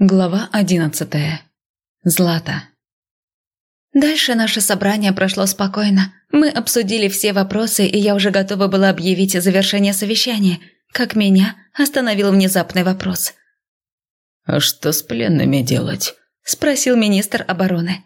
Глава одиннадцатая. Злата. Дальше наше собрание прошло спокойно. Мы обсудили все вопросы, и я уже готова была объявить завершение совещания, как меня остановил внезапный вопрос. «А что с пленными делать?» – спросил министр обороны.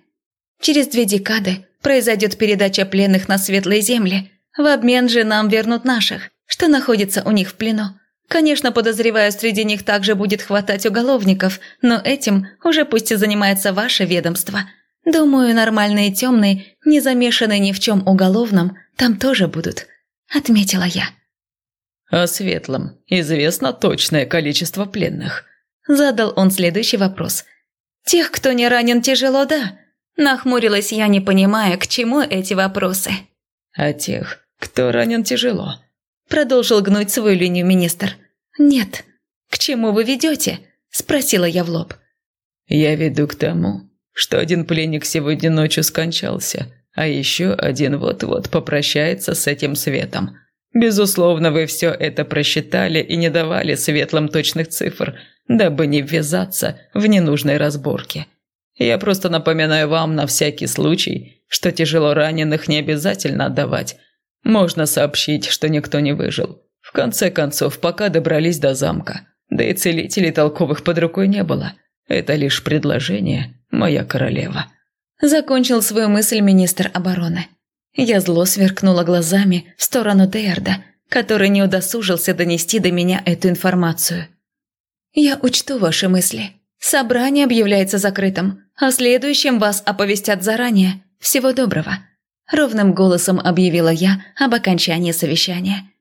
«Через две декады произойдет передача пленных на светлые земли. В обмен же нам вернут наших, что находится у них в плену. Конечно, подозреваю, среди них также будет хватать уголовников, но этим уже пусть и занимается ваше ведомство. Думаю, нормальные темные, не замешанные ни в чем уголовном, там тоже будут», – отметила я. «О светлом известно точное количество пленных», – задал он следующий вопрос. «Тех, кто не ранен тяжело, да?» Нахмурилась я, не понимая, к чему эти вопросы. «А тех, кто ранен тяжело?» Продолжил гнуть свою линию министр. «Нет. К чему вы ведете?» – спросила я в лоб. «Я веду к тому, что один пленник сегодня ночью скончался, а еще один вот-вот попрощается с этим светом. Безусловно, вы все это просчитали и не давали светлым точных цифр, дабы не ввязаться в ненужные разборки. Я просто напоминаю вам на всякий случай, что тяжело раненых не обязательно отдавать. Можно сообщить, что никто не выжил. Конце концов, пока добрались до замка, да и целителей толковых под рукой не было. Это лишь предложение, моя королева». Закончил свою мысль министр обороны. Я зло сверкнула глазами в сторону Дейарда, который не удосужился донести до меня эту информацию. «Я учту ваши мысли. Собрание объявляется закрытым, а следующем вас оповестят заранее. Всего доброго», – ровным голосом объявила я об окончании совещания.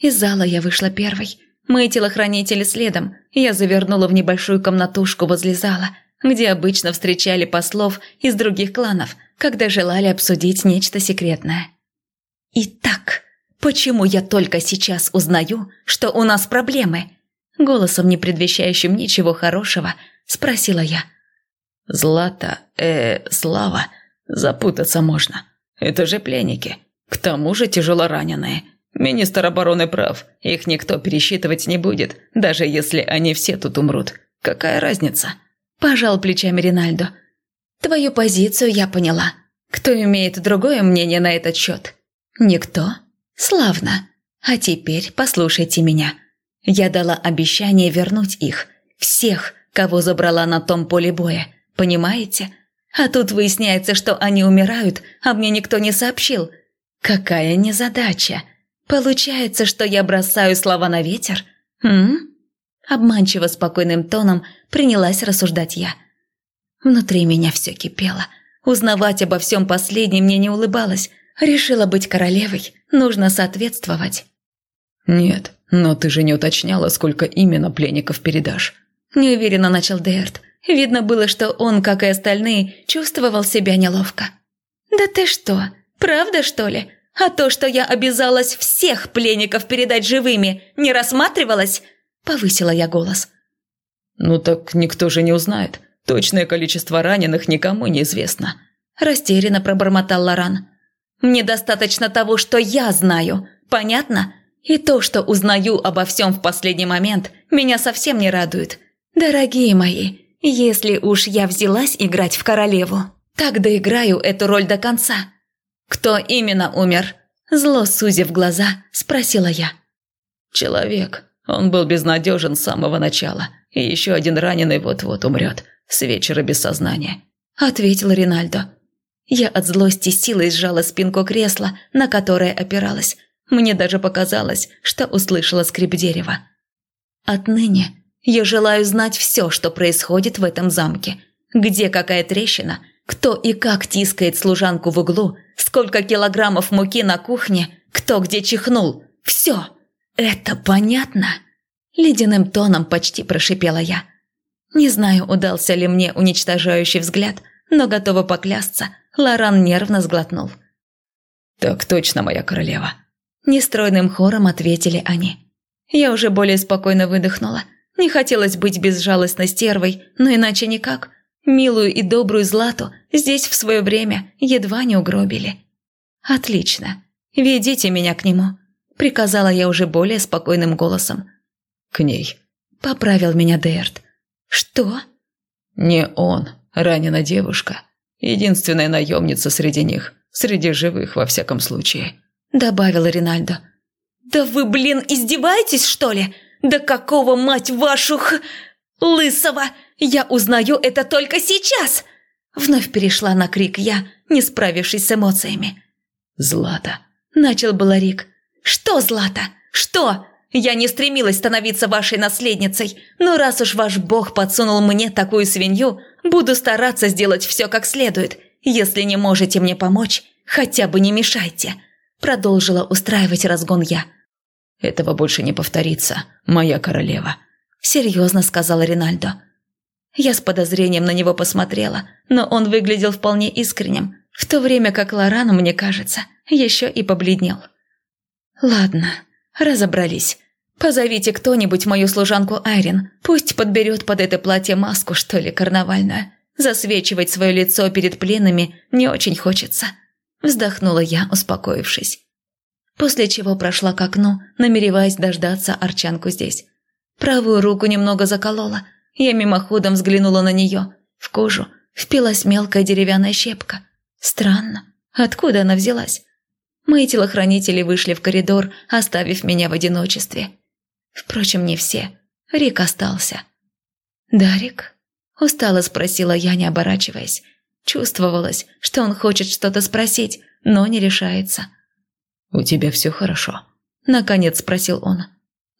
Из зала я вышла первой. Мои телохранители следом. Я завернула в небольшую комнатушку возле зала, где обычно встречали послов из других кланов, когда желали обсудить нечто секретное. «Итак, почему я только сейчас узнаю, что у нас проблемы?» Голосом, не предвещающим ничего хорошего, спросила я. «Злата, э, Слава, запутаться можно. Это же пленники. К тому же тяжелораненые. Министр обороны прав. Их никто пересчитывать не будет, даже если они все тут умрут. Какая разница? Пожал плечами Ринальдо. Твою позицию я поняла. Кто имеет другое мнение на этот счет? Никто? Славно. А теперь послушайте меня. Я дала обещание вернуть их. Всех, кого забрала на том поле боя. Понимаете? А тут выясняется, что они умирают, а мне никто не сообщил. Какая незадача. Получается, что я бросаю слова на ветер? М? Обманчиво спокойным тоном принялась рассуждать я. Внутри меня все кипело. Узнавать обо всем последнем мне не улыбалось. Решила быть королевой, нужно соответствовать. «Нет, но ты же не уточняла, сколько именно пленников передашь». Неуверенно начал Дерт. Видно было, что он, как и остальные, чувствовал себя неловко. «Да ты что, правда, что ли?» А то, что я обязалась всех пленников передать живыми, не рассматривалось?» Повысила я голос. «Ну так никто же не узнает. Точное количество раненых никому не известно». Растерянно пробормотал Лоран. «Мне достаточно того, что я знаю. Понятно? И то, что узнаю обо всем в последний момент, меня совсем не радует. Дорогие мои, если уж я взялась играть в королеву, так доиграю эту роль до конца. «Кто именно умер?» Зло сузив глаза, спросила я. «Человек. Он был безнадежен с самого начала. И еще один раненый вот-вот умрет. С вечера без сознания», – ответил Ринальдо. Я от злости силой сжала спинку кресла, на которое опиралась. Мне даже показалось, что услышала скрип дерева. Отныне я желаю знать все, что происходит в этом замке. Где какая трещина, кто и как тискает служанку в углу, сколько килограммов муки на кухне, кто где чихнул. Все. Это понятно? Ледяным тоном почти прошипела я. Не знаю, удался ли мне уничтожающий взгляд, но готова поклясться, Лоран нервно сглотнул. «Так точно, моя королева!» Нестройным хором ответили они. Я уже более спокойно выдохнула. Не хотелось быть безжалостной стервой, но иначе никак – Милую и добрую Злату здесь в свое время едва не угробили. «Отлично. Ведите меня к нему», – приказала я уже более спокойным голосом. «К ней», – поправил меня Дерт. «Что?» Не он, ранена девушка. Единственная наемница среди них, среди живых во всяком случае», – добавила Ринальдо. «Да вы, блин, издеваетесь, что ли? Да какого, мать вашу, лысого! Я узнаю это только сейчас!» Вновь перешла на крик я, не справившись с эмоциями. «Злата!» – начал было Рик. «Что, Злата? Что? Я не стремилась становиться вашей наследницей, но раз уж ваш бог подсунул мне такую свинью, буду стараться сделать все как следует. Если не можете мне помочь, хотя бы не мешайте», – продолжила устраивать разгон я. «Этого больше не повторится, моя королева», – серьезно сказала Ринальдо. Я с подозрением на него посмотрела, но он выглядел вполне искренним, в то время как Лоран, мне кажется, еще и побледнел. «Ладно, разобрались. Позовите кто-нибудь мою служанку Айрин, пусть подберет под это платье маску, что ли, карнавальную. Засвечивать свое лицо перед пленными не очень хочется». Вздохнула я, успокоившись. После чего прошла к окну, намереваясь дождаться Арчанку здесь. Правую руку немного заколола – я мимоходом взглянула на нее. В кожу впилась мелкая деревянная щепка. Странно, откуда она взялась? Мои телохранители вышли в коридор, оставив меня в одиночестве. Впрочем, не все. Рик остался. «Дарик?» – устало спросила я, не оборачиваясь. Чувствовалось, что он хочет что-то спросить, но не решается. «У тебя все хорошо?» – наконец спросил он.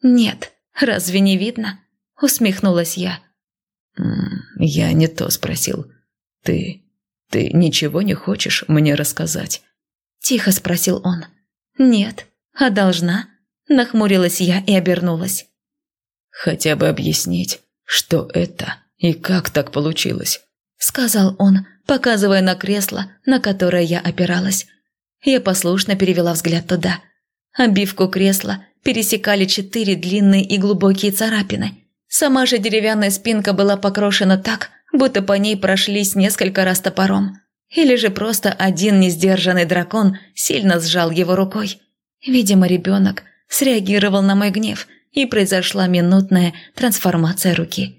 «Нет, разве не видно?» – усмехнулась я. «Я не то спросил. Ты... ты ничего не хочешь мне рассказать?» Тихо спросил он. «Нет, а должна?» Нахмурилась я и обернулась. «Хотя бы объяснить, что это и как так получилось?» Сказал он, показывая на кресло, на которое я опиралась. Я послушно перевела взгляд туда. Обивку кресла пересекали четыре длинные и глубокие царапины – Сама же деревянная спинка была покрошена так, будто по ней прошлись несколько раз топором. Или же просто один несдержанный дракон сильно сжал его рукой. Видимо, ребенок среагировал на мой гнев, и произошла минутная трансформация руки.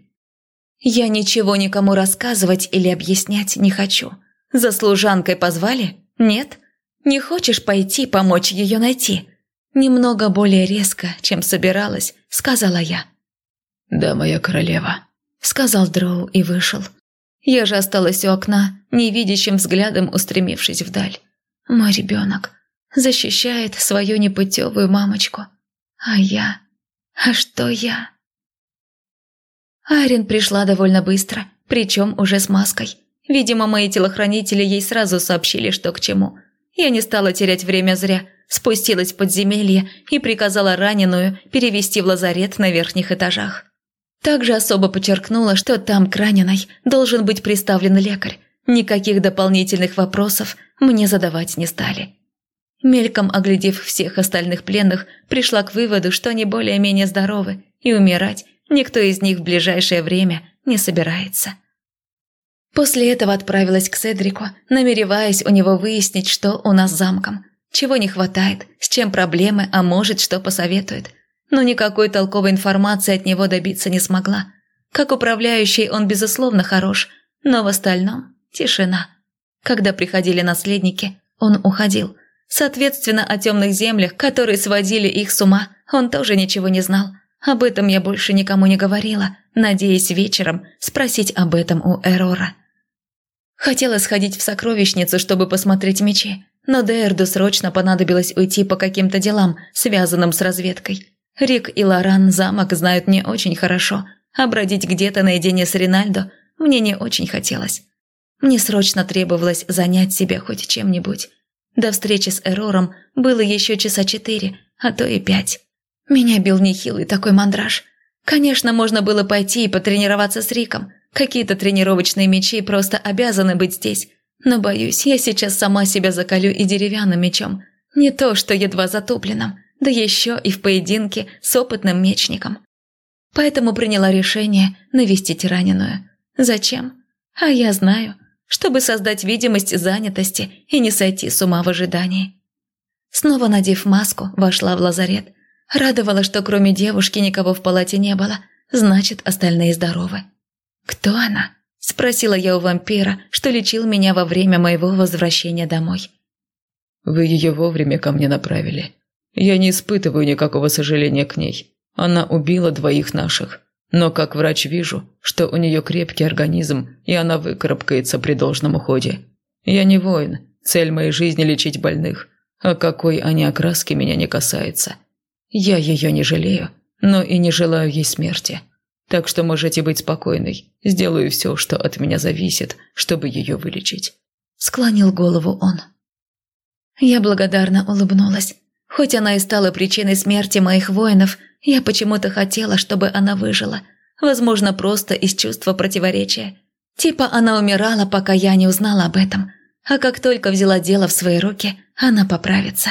Я ничего никому рассказывать или объяснять не хочу. За служанкой позвали? Нет? Не хочешь пойти помочь ее найти? Немного более резко, чем собиралась, сказала я. «Да, моя королева», — сказал Дроу и вышел. Я же осталась у окна, невидящим взглядом устремившись вдаль. Мой ребенок защищает свою непутевую мамочку. А я? А что я? Айрин пришла довольно быстро, причем уже с маской. Видимо, мои телохранители ей сразу сообщили, что к чему. Я не стала терять время зря, спустилась в подземелье и приказала раненую перевести в лазарет на верхних этажах. Также особо подчеркнула, что там к раненой должен быть приставлен лекарь. Никаких дополнительных вопросов мне задавать не стали. Мельком оглядев всех остальных пленных, пришла к выводу, что они более-менее здоровы, и умирать никто из них в ближайшее время не собирается. После этого отправилась к Седрику, намереваясь у него выяснить, что у нас с замком, чего не хватает, с чем проблемы, а может, что посоветует – но никакой толковой информации от него добиться не смогла. Как управляющий он, безусловно, хорош, но в остальном – тишина. Когда приходили наследники, он уходил. Соответственно, о темных землях, которые сводили их с ума, он тоже ничего не знал. Об этом я больше никому не говорила, надеясь вечером спросить об этом у Эрора. Хотела сходить в сокровищницу, чтобы посмотреть мечи, но Дерду срочно понадобилось уйти по каким-то делам, связанным с разведкой. Рик и Лоран замок знают не очень хорошо, а бродить где-то наедине с Ринальдо мне не очень хотелось. Мне срочно требовалось занять себя хоть чем-нибудь. До встречи с Эрором было еще часа четыре, а то и пять. Меня бил нехилый такой мандраж. Конечно, можно было пойти и потренироваться с Риком. Какие-то тренировочные мечи просто обязаны быть здесь. Но, боюсь, я сейчас сама себя закалю и деревянным мечом. Не то, что едва затупленным да еще и в поединке с опытным мечником. Поэтому приняла решение навестить раненую. Зачем? А я знаю, чтобы создать видимость занятости и не сойти с ума в ожидании. Снова надев маску, вошла в лазарет. Радовала, что кроме девушки никого в палате не было, значит, остальные здоровы. «Кто она?» – Спросила я у вампира, что лечил меня во время моего возвращения домой. «Вы ее вовремя ко мне направили. Я не испытываю никакого сожаления к ней. Она убила двоих наших. Но как врач вижу, что у нее крепкий организм, и она выкарабкается при должном уходе. Я не воин, цель моей жизни лечить больных, а какой они окраски меня не касается. Я ее не жалею, но и не желаю ей смерти. Так что можете быть спокойной, сделаю все, что от меня зависит, чтобы ее вылечить». Склонил голову он. Я благодарно улыбнулась. Хоть она и стала причиной смерти моих воинов, я почему-то хотела, чтобы она выжила. Возможно, просто из чувства противоречия. Типа она умирала, пока я не узнала об этом. А как только взяла дело в свои руки, она поправится.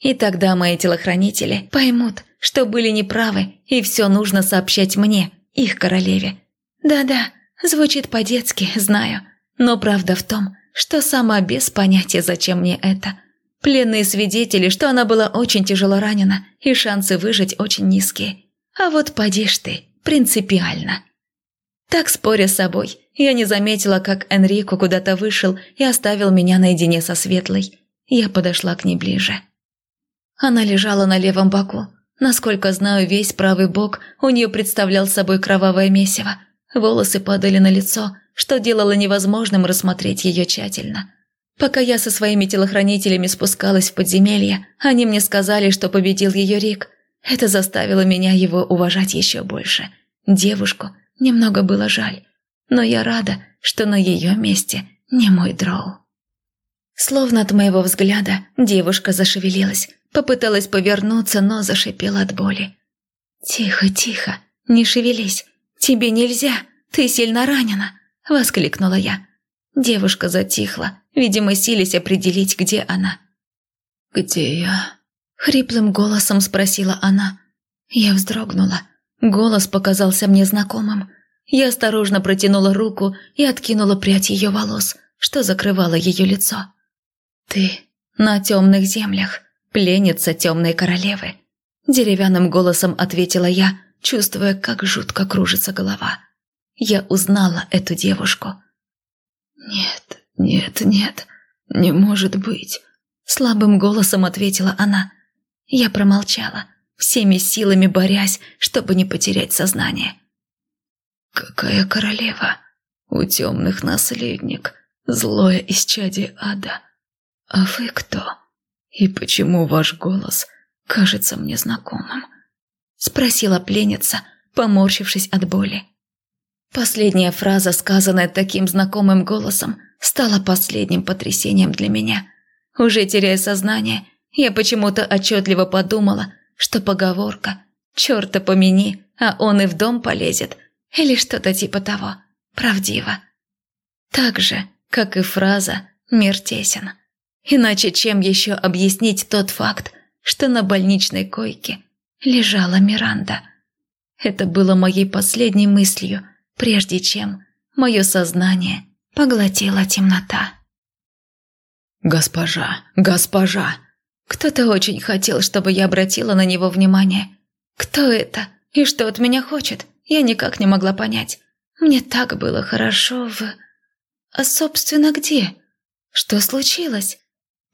И тогда мои телохранители поймут, что были неправы, и все нужно сообщать мне, их королеве. Да-да, звучит по-детски, знаю. Но правда в том, что сама без понятия, зачем мне это – Пленные свидетели, что она была очень тяжело ранена, и шансы выжить очень низкие. А вот поди ж ты, принципиально. Так споря с собой, я не заметила, как Энрико куда-то вышел и оставил меня наедине со Светлой. Я подошла к ней ближе. Она лежала на левом боку. Насколько знаю, весь правый бок у нее представлял собой кровавое месиво. Волосы падали на лицо, что делало невозможным рассмотреть ее тщательно. Пока я со своими телохранителями спускалась в подземелье, они мне сказали, что победил ее Рик. Это заставило меня его уважать еще больше. Девушку немного было жаль, но я рада, что на ее месте не мой дроу. Словно от моего взгляда девушка зашевелилась, попыталась повернуться, но зашипела от боли. «Тихо, тихо, не шевелись, тебе нельзя, ты сильно ранена!» – воскликнула я. Девушка затихла, видимо, сились определить, где она. «Где я?» – хриплым голосом спросила она. Я вздрогнула. Голос показался мне знакомым. Я осторожно протянула руку и откинула прядь ее волос, что закрывало ее лицо. «Ты на темных землях, пленница темной королевы», – деревянным голосом ответила я, чувствуя, как жутко кружится голова. Я узнала эту девушку. «Нет, нет, нет, не может быть», – слабым голосом ответила она. Я промолчала, всеми силами борясь, чтобы не потерять сознание. «Какая королева? У темных наследник, злое исчадие ада. А вы кто? И почему ваш голос кажется мне знакомым?» – спросила пленница, поморщившись от боли. Последняя фраза, сказанная таким знакомым голосом, стала последним потрясением для меня. Уже теряя сознание, я почему-то отчетливо подумала, что поговорка «Черта помяни, а он и в дом полезет» или что-то типа того, правдиво. Так же, как и фраза «Мир тесен». Иначе чем еще объяснить тот факт, что на больничной койке лежала Миранда? Это было моей последней мыслью – прежде чем мое сознание поглотила темнота. «Госпожа, госпожа!» Кто-то очень хотел, чтобы я обратила на него внимание. Кто это и что от меня хочет, я никак не могла понять. Мне так было хорошо в... А, собственно, где? Что случилось?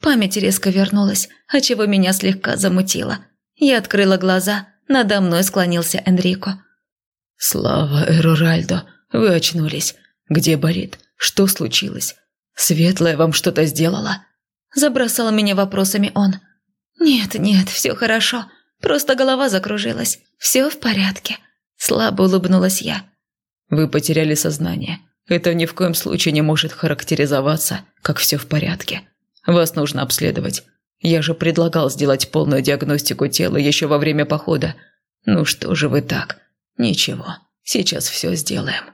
Память резко вернулась, отчего меня слегка замутило. Я открыла глаза, надо мной склонился Энрико. «Слава Эруральдо, вы очнулись. Где болит? Что случилось? Светлая вам что-то сделала?» Забросал меня вопросами он. «Нет, нет, все хорошо. Просто голова закружилась. Все в порядке». Слабо улыбнулась я. «Вы потеряли сознание. Это ни в коем случае не может характеризоваться, как все в порядке. Вас нужно обследовать. Я же предлагал сделать полную диагностику тела еще во время похода. Ну что же вы так? «Ничего, сейчас все сделаем».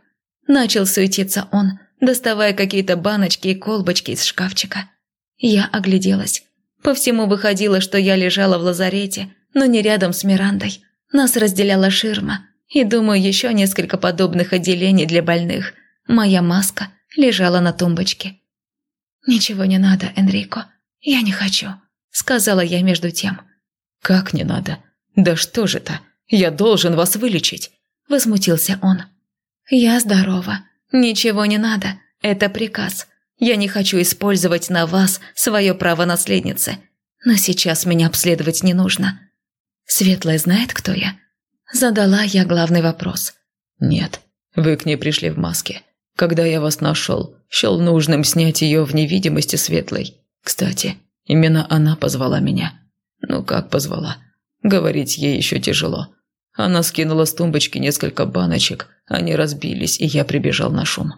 Начал суетиться он, доставая какие-то баночки и колбочки из шкафчика. Я огляделась. По всему выходило, что я лежала в лазарете, но не рядом с Мирандой. Нас разделяла ширма, и, думаю, еще несколько подобных отделений для больных. Моя маска лежала на тумбочке. «Ничего не надо, Энрико. Я не хочу», — сказала я между тем. «Как не надо? Да что же это? Я должен вас вылечить!» – возмутился он. «Я здорова. «Ничего не надо, это приказ. Я не хочу использовать на вас свое право наследницы. Но сейчас меня обследовать не нужно. Светлая знает, кто я?» Задала я главный вопрос. «Нет, вы к ней пришли в маске. Когда я вас нашел, счел нужным снять ее в невидимости светлой. Кстати, именно она позвала меня. Ну как позвала? Говорить ей еще тяжело. Она скинула с тумбочки несколько баночек, они разбились, и я прибежал на шум.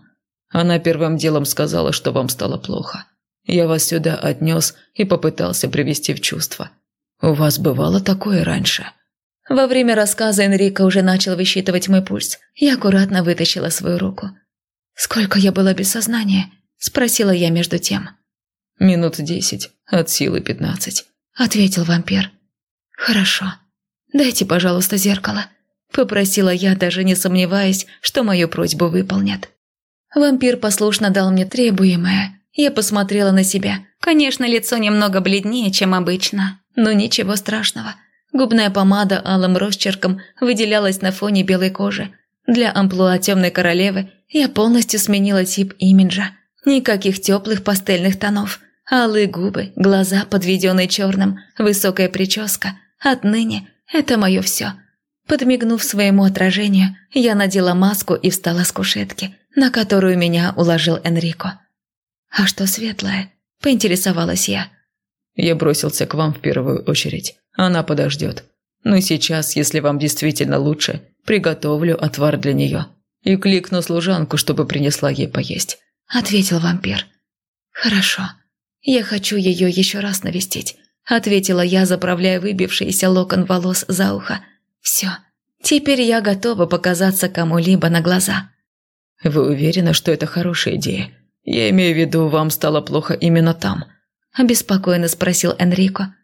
Она первым делом сказала, что вам стало плохо. Я вас сюда отнес и попытался привести в чувство. У вас бывало такое раньше?» Во время рассказа Энрико уже начал высчитывать мой пульс. Я аккуратно вытащила свою руку. «Сколько я была без сознания?» – спросила я между тем. «Минут десять, от силы пятнадцать», – ответил вампир. «Хорошо. Дайте, пожалуйста, зеркало», – попросила я, даже не сомневаясь, что мою просьбу выполнят. Вампир послушно дал мне требуемое. Я посмотрела на себя. Конечно, лицо немного бледнее, чем обычно, но ничего страшного. Губная помада алым росчерком выделялась на фоне белой кожи. Для амплуа темной королевы я полностью сменила тип имиджа. Никаких теплых пастельных тонов. Алые губы, глаза, подведенные черным, высокая прическа. Отныне это мое все. Подмигнув своему отражению, я надела маску и встала с кушетки, на которую меня уложил Энрико. «А что светлое?» – поинтересовалась я. «Я бросился к вам в первую очередь. Она подождет. Но сейчас, если вам действительно лучше, приготовлю отвар для нее и кликну служанку, чтобы принесла ей поесть», – ответил вампир. «Хорошо. Я хочу ее еще раз навестить», – ответила я, заправляя выбившийся локон волос за ухо. «Все. Теперь я готова показаться кому-либо на глаза». «Вы уверены, что это хорошая идея? Я имею в виду, вам стало плохо именно там?» – обеспокоенно спросил Энрико.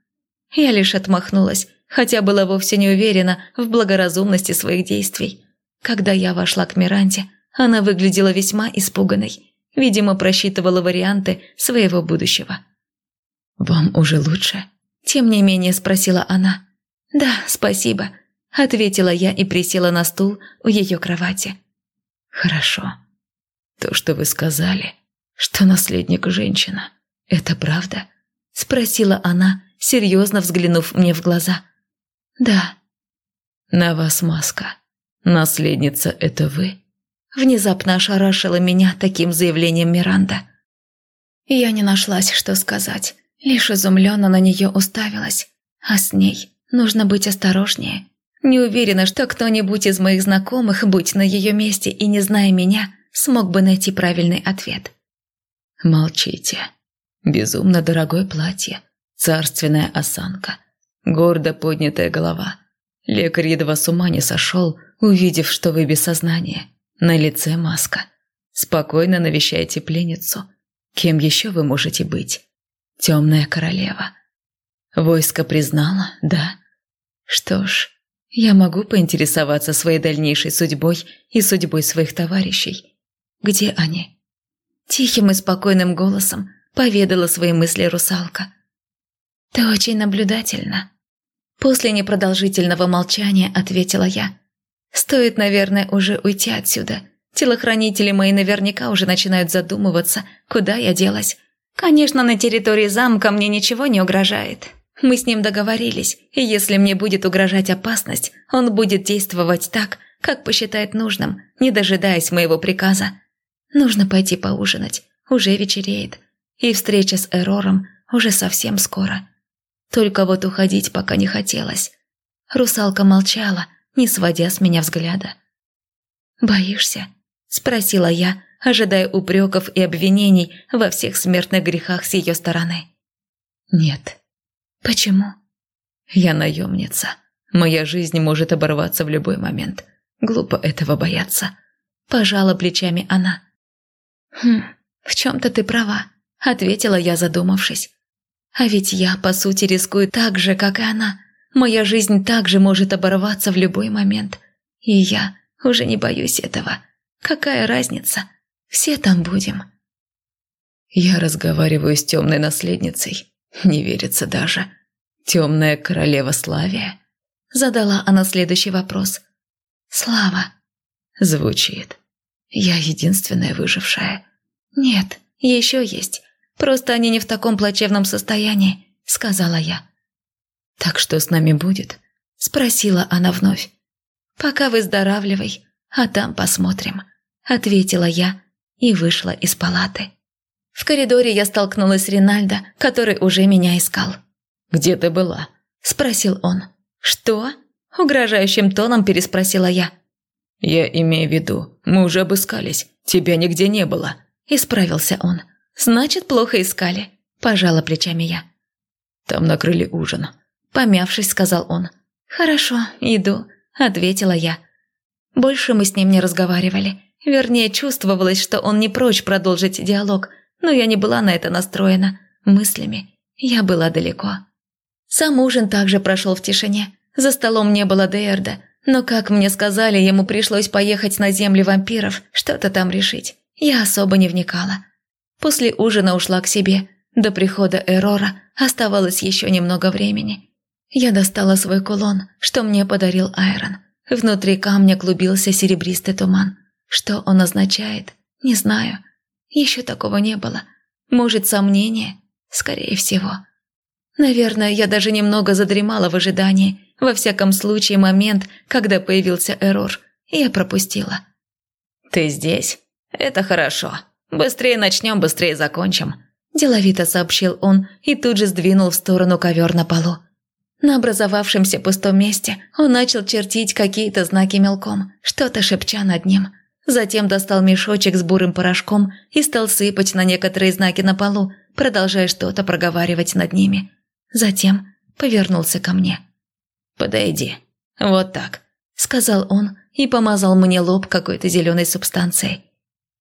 Я лишь отмахнулась, хотя была вовсе не уверена в благоразумности своих действий. Когда я вошла к Миранте, она выглядела весьма испуганной. Видимо, просчитывала варианты своего будущего. «Вам уже лучше?» Тем не менее спросила она. «Да, спасибо», – ответила я и присела на стул у ее кровати. «Хорошо. То, что вы сказали, что наследник женщина, это правда?» – спросила она, серьезно взглянув мне в глаза. «Да». «На вас маска. Наследница – это вы?» Внезапно ошарашила меня таким заявлением Миранда. Я не нашлась, что сказать, лишь изумленно на нее уставилась. А с ней нужно быть осторожнее. Не уверена, что кто-нибудь из моих знакомых, будь на ее месте и не зная меня, смог бы найти правильный ответ. «Молчите. Безумно дорогое платье, царственная осанка, гордо поднятая голова. Лекарь едва с ума не сошел, увидев, что вы без сознания. На лице маска. Спокойно навещайте пленницу. Кем еще вы можете быть? Темная королева. Войско признало, да? Что ж, я могу поинтересоваться своей дальнейшей судьбой и судьбой своих товарищей. Где они? Тихим и спокойным голосом поведала свои мысли русалка. «Ты очень наблюдательна». После непродолжительного молчания ответила я. «Стоит, наверное, уже уйти отсюда. Телохранители мои наверняка уже начинают задумываться, куда я делась. Конечно, на территории замка мне ничего не угрожает. Мы с ним договорились, и если мне будет угрожать опасность, он будет действовать так, как посчитает нужным, не дожидаясь моего приказа. Нужно пойти поужинать, уже вечереет, и встреча с Эрором уже совсем скоро. Только вот уходить пока не хотелось. Русалка молчала, не сводя с меня взгляда. «Боишься?» – спросила я, ожидая упреков и обвинений во всех смертных грехах с ее стороны. «Нет». «Почему?» «Я наемница. Моя жизнь может оборваться в любой момент. Глупо этого бояться». Пожала плечами она. «Хм, в чем-то ты права», – ответила я, задумавшись. А ведь я, по сути, рискую так же, как и она. Моя жизнь также может оборваться в любой момент. И я уже не боюсь этого. Какая разница? Все там будем. Я разговариваю с темной наследницей. Не верится даже. Темная королева Славия? Задала она следующий вопрос. Слава. Звучит. Я единственная выжившая. Нет, еще есть. Просто они не в таком плачевном состоянии, сказала я. Так что с нами будет? Спросила она вновь. Пока выздоравливай, а там посмотрим, ответила я и вышла из палаты. В коридоре я столкнулась с Ринальдо, который уже меня искал. «Где ты была?» – спросил он. «Что?» – угрожающим тоном переспросила я. «Я имею в виду, мы уже обыскались, тебя нигде не было», – исправился он. «Значит, плохо искали», – пожала плечами я. «Там накрыли ужин», – помявшись, сказал он. «Хорошо, иду», – ответила я. Больше мы с ним не разговаривали. Вернее, чувствовалось, что он не прочь продолжить диалог, но я не была на это настроена. Мыслями я была далеко. Сам ужин также прошел в тишине. За столом не было Дейрда, но, как мне сказали, ему пришлось поехать на земли вампиров, что-то там решить. Я особо не вникала. После ужина ушла к себе. До прихода Эрора оставалось еще немного времени. Я достала свой кулон, что мне подарил Айрон. Внутри камня клубился серебристый туман. Что он означает, не знаю. Еще такого не было. Может, сомнение? Скорее всего. Наверное, я даже немного задремала в ожидании. Во всяком случае, момент, когда появился Эрор, я пропустила. «Ты здесь? Это хорошо. Быстрее начнем, быстрее закончим», – деловито сообщил он и тут же сдвинул в сторону ковер на полу. На образовавшемся пустом месте он начал чертить какие-то знаки мелком, что-то шепча над ним. Затем достал мешочек с бурым порошком и стал сыпать на некоторые знаки на полу, продолжая что-то проговаривать над ними. Затем повернулся ко мне. «Подойди. Вот так», – сказал он и помазал мне лоб какой-то зеленой субстанцией.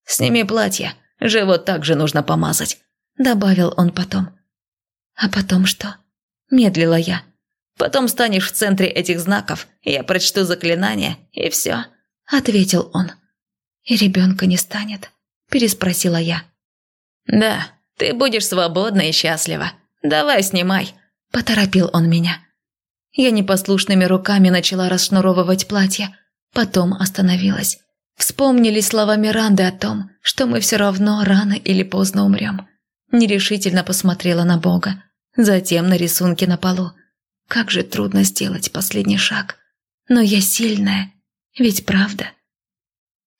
«Сними платье, живот также нужно помазать», – добавил он потом. «А потом что?» – медлила я. Потом станешь в центре этих знаков, я прочту заклинание, и все», – ответил он. «И ребенка не станет?» – переспросила я. «Да, ты будешь свободна и счастлива. Давай, снимай», – поторопил он меня. Я непослушными руками начала расшнуровывать платье, потом остановилась. Вспомнили слова Миранды о том, что мы все равно рано или поздно умрем. Нерешительно посмотрела на Бога, затем на рисунки на полу. Как же трудно сделать последний шаг. Но я сильная, ведь правда?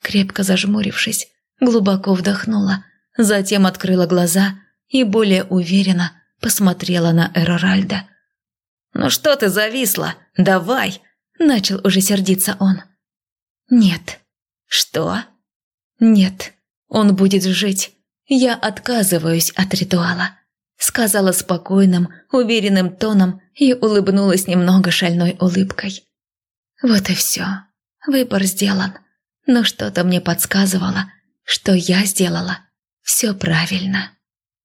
Крепко зажмурившись, глубоко вдохнула, затем открыла глаза и более уверенно посмотрела на Эроральда. «Ну что ты зависла? Давай!» – начал уже сердиться он. «Нет». «Что?» «Нет, он будет жить. Я отказываюсь от ритуала» сказала спокойным, уверенным тоном и улыбнулась немного шальной улыбкой. Вот и все. Выбор сделан. Но что-то мне подсказывало, что я сделала все правильно.